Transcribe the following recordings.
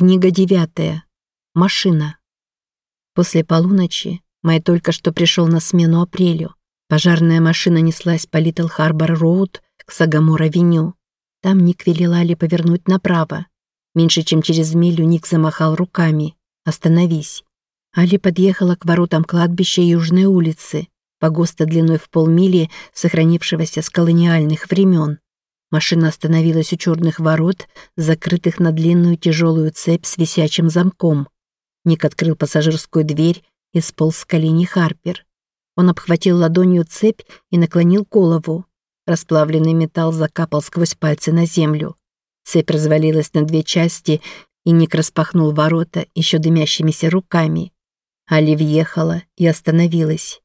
Книга девятая. Машина. После полуночи Май только что пришел на смену апрелю. Пожарная машина неслась по Литл Харбор Роуд к Сагамор-авеню. Там Ник велела Али повернуть направо. Меньше чем через милю Ник замахал руками. «Остановись». Али подъехала к воротам кладбища Южной улицы, погоста длиной в полмили, сохранившегося с колониальных времен. Машина остановилась у черных ворот, закрытых на длинную тяжелую цепь с висячим замком. Ник открыл пассажирскую дверь и сполз с колени Харпер. Он обхватил ладонью цепь и наклонил голову. Расплавленный металл закапал сквозь пальцы на землю. Цепь развалилась на две части, и Ник распахнул ворота еще дымящимися руками. Али въехала и остановилась.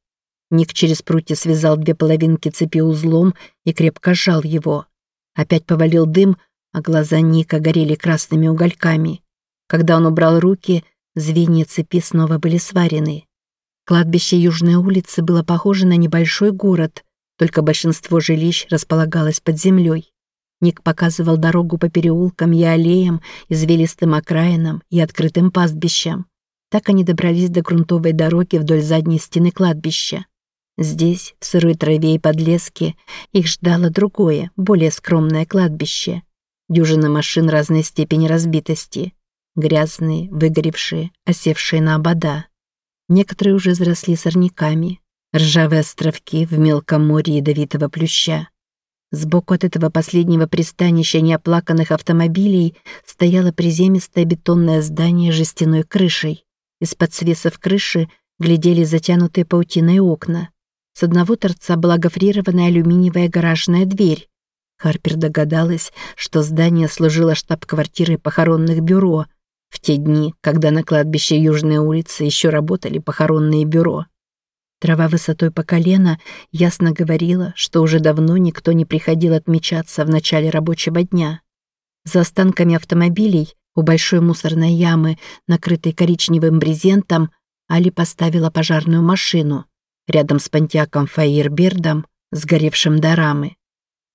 Ник через прутья связал две половинки цепи узлом и крепко сжал его. Опять повалил дым, а глаза Ника горели красными угольками. Когда он убрал руки, звенья цепи снова были сварены. Кладбище Южной улицы было похоже на небольшой город, только большинство жилищ располагалось под землей. Ник показывал дорогу по переулкам и аллеям, извилистым окраинам и открытым пастбищам. Так они добрались до грунтовой дороги вдоль задней стены кладбища. Здесь, в сырой траве и подлеске, их ждало другое, более скромное кладбище. Дюжина машин разной степени разбитости. Грязные, выгоревшие, осевшие на обода. Некоторые уже заросли сорняками. Ржавые островки в мелком море ядовитого плюща. Сбоку от этого последнего пристанища неоплаканных автомобилей стояло приземистое бетонное здание с жестяной крышей. Из-под свесов крыши глядели затянутые паутиной окна. С одного торца была гофрированная алюминиевая гаражная дверь. Харпер догадалась, что здание служило штаб-квартирой похоронных бюро в те дни, когда на кладбище Южной улицы еще работали похоронные бюро. Трава высотой по колено ясно говорила, что уже давно никто не приходил отмечаться в начале рабочего дня. За останками автомобилей у большой мусорной ямы, накрытой коричневым брезентом, Али поставила пожарную машину рядом с понтяком Фаирбердом, сгоревшим до рамы.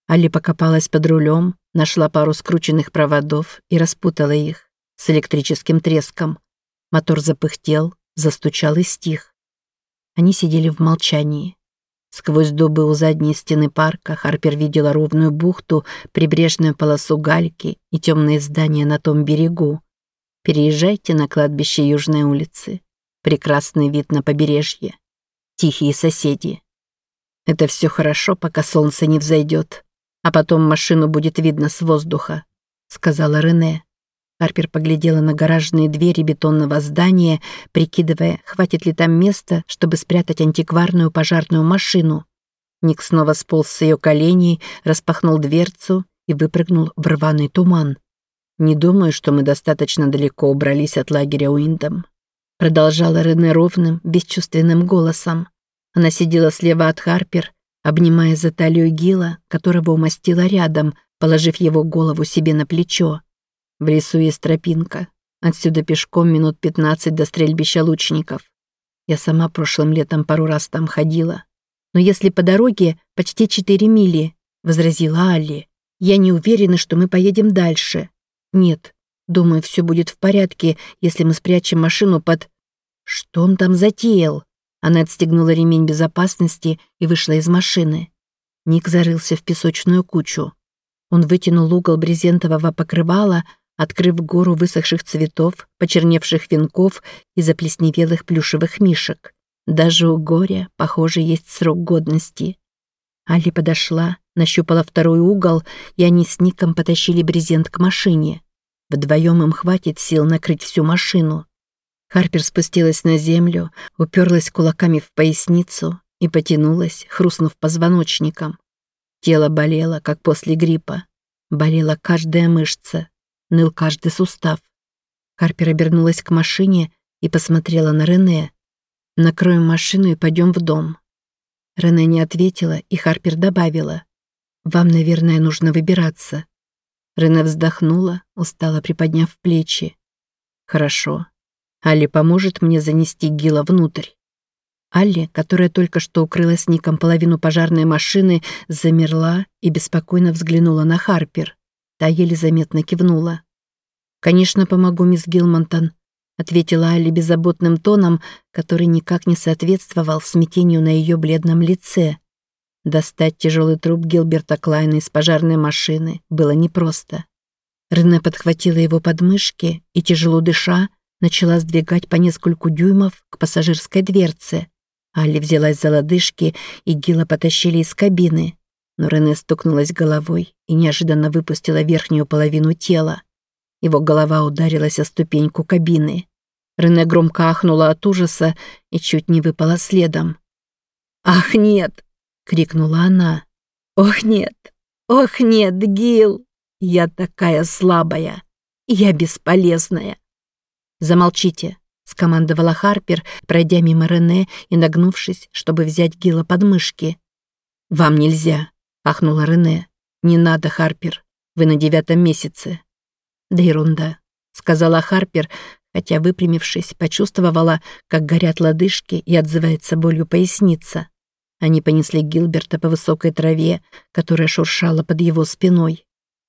Али покопалась под рулем, нашла пару скрученных проводов и распутала их с электрическим треском. Мотор запыхтел, застучал и стих. Они сидели в молчании. Сквозь дубы у задней стены парка Харпер видела ровную бухту, прибрежную полосу гальки и темные здания на том берегу. Переезжайте на кладбище Южной улицы. Прекрасный вид на побережье тихие соседи. Это все хорошо, пока солнце не взойдет, а потом машину будет видно с воздуха, сказала Рене. Харпер поглядела на гаражные двери бетонного здания, прикидывая, хватит ли там места, чтобы спрятать антикварную пожарную машину. Ник снова сполз с ее коленей, распахнул дверцу и выпрыгнул в рваный туман. «Не думаю, что мы достаточно далеко убрались от лагеря Уиндом», продолжала Рене ровным, бесчувственным голосом. Она сидела слева от Харпер, обнимая за талию Гила, которого умастила рядом, положив его голову себе на плечо. В лесу есть тропинка. Отсюда пешком минут пятнадцать до стрельбища лучников. Я сама прошлым летом пару раз там ходила. Но если по дороге почти четыре мили, возразила Алли, я не уверена, что мы поедем дальше. Нет, думаю, все будет в порядке, если мы спрячем машину под... Что он там затеял? Она отстегнула ремень безопасности и вышла из машины. Ник зарылся в песочную кучу. Он вытянул угол брезентового покрывала, открыв гору высохших цветов, почерневших венков и заплесневелых плюшевых мишек. Даже у горя, похоже, есть срок годности. Али подошла, нащупала второй угол, и они с Ником потащили брезент к машине. Вдвоем им хватит сил накрыть всю машину. Харпер спустилась на землю, уперлась кулаками в поясницу и потянулась, хрустнув позвоночником. Тело болело, как после гриппа. Болела каждая мышца, ныл каждый сустав. Харпер обернулась к машине и посмотрела на Рене. «Накроем машину и пойдем в дом». Рене не ответила, и Харпер добавила. «Вам, наверное, нужно выбираться». Рене вздохнула, устало приподняв плечи. «Хорошо, Алли поможет мне занести Гила внутрь. Алли, которая только что укрылась Ником половину пожарной машины, замерла и беспокойно взглянула на Харпер. Та еле заметно кивнула. «Конечно, помогу, мисс Гилмонтон», — ответила Алли беззаботным тоном, который никак не соответствовал смятению на ее бледном лице. Достать тяжелый труп Гилберта Клайна из пожарной машины было непросто. Рене подхватила его подмышки и, тяжело дыша, начала сдвигать по нескольку дюймов к пассажирской дверце. Алли взялась за лодыжки, и Гила потащили из кабины. Но Рене стукнулась головой и неожиданно выпустила верхнюю половину тела. Его голова ударилась о ступеньку кабины. Рене громко ахнула от ужаса и чуть не выпала следом. «Ах, нет!» — крикнула она. «Ох, нет! Ох, нет, Гил! Я такая слабая! Я бесполезная!» «Замолчите!» — скомандовала Харпер, пройдя мимо Рене и нагнувшись, чтобы взять Гила под мышки. «Вам нельзя!» — ахнула Рене. «Не надо, Харпер. Вы на девятом месяце. «Да ерунда», — сказала Харпер, хотя, выпрямившись, почувствовала, как горят лодыжки и отзывается болью поясница. Они понесли Гилберта по высокой траве, которая шуршала под его спиной.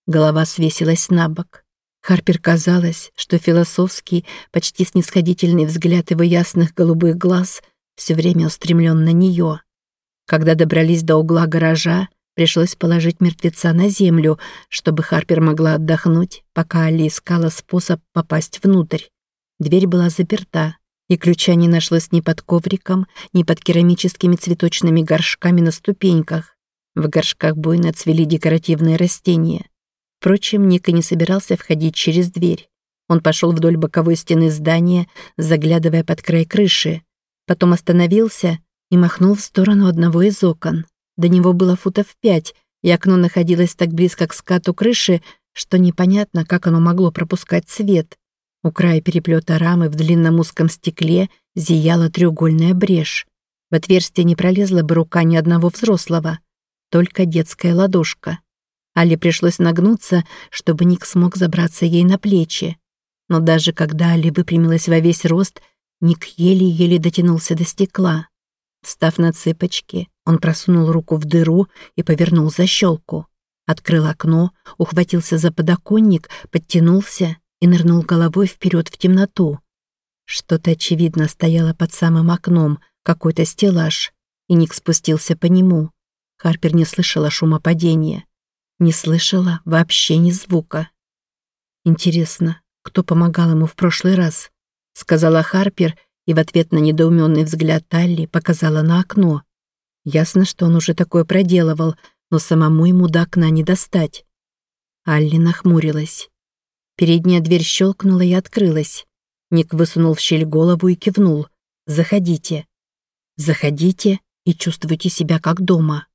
Голова свесилась на бок. Харпер казалось, что философский, почти снисходительный взгляд его ясных голубых глаз все время устремлен на нее. Когда добрались до угла гаража, Пришлось положить мертвеца на землю, чтобы Харпер могла отдохнуть, пока Али искала способ попасть внутрь. Дверь была заперта, и ключа не нашлось ни под ковриком, ни под керамическими цветочными горшками на ступеньках. В горшках буйно цвели декоративные растения. Впрочем, Ника не собирался входить через дверь. Он пошел вдоль боковой стены здания, заглядывая под край крыши. Потом остановился и махнул в сторону одного из окон. До него было футов пять, и окно находилось так близко к скату крыши, что непонятно, как оно могло пропускать свет. У края переплета рамы в длинном узком стекле зияла треугольная брешь. В отверстие не пролезла бы рука ни одного взрослого, только детская ладошка. Али пришлось нагнуться, чтобы Ник смог забраться ей на плечи. Но даже когда Али выпрямилась во весь рост, Ник еле-еле дотянулся до стекла. Встав на цыпочки, он просунул руку в дыру и повернул защелку. Открыл окно, ухватился за подоконник, подтянулся и нырнул головой вперед в темноту. Что-то, очевидно, стояло под самым окном, какой-то стеллаж, и Ник спустился по нему. Харпер не слышала шума падения. Не слышала вообще ни звука. «Интересно, кто помогал ему в прошлый раз?» — сказала Харпер и в ответ на недоуменный взгляд Талли показала на окно. Ясно, что он уже такое проделывал, но самому ему до окна не достать. Алли нахмурилась. Передняя дверь щелкнула и открылась. Ник высунул в щель голову и кивнул. «Заходите». «Заходите и чувствуйте себя как дома».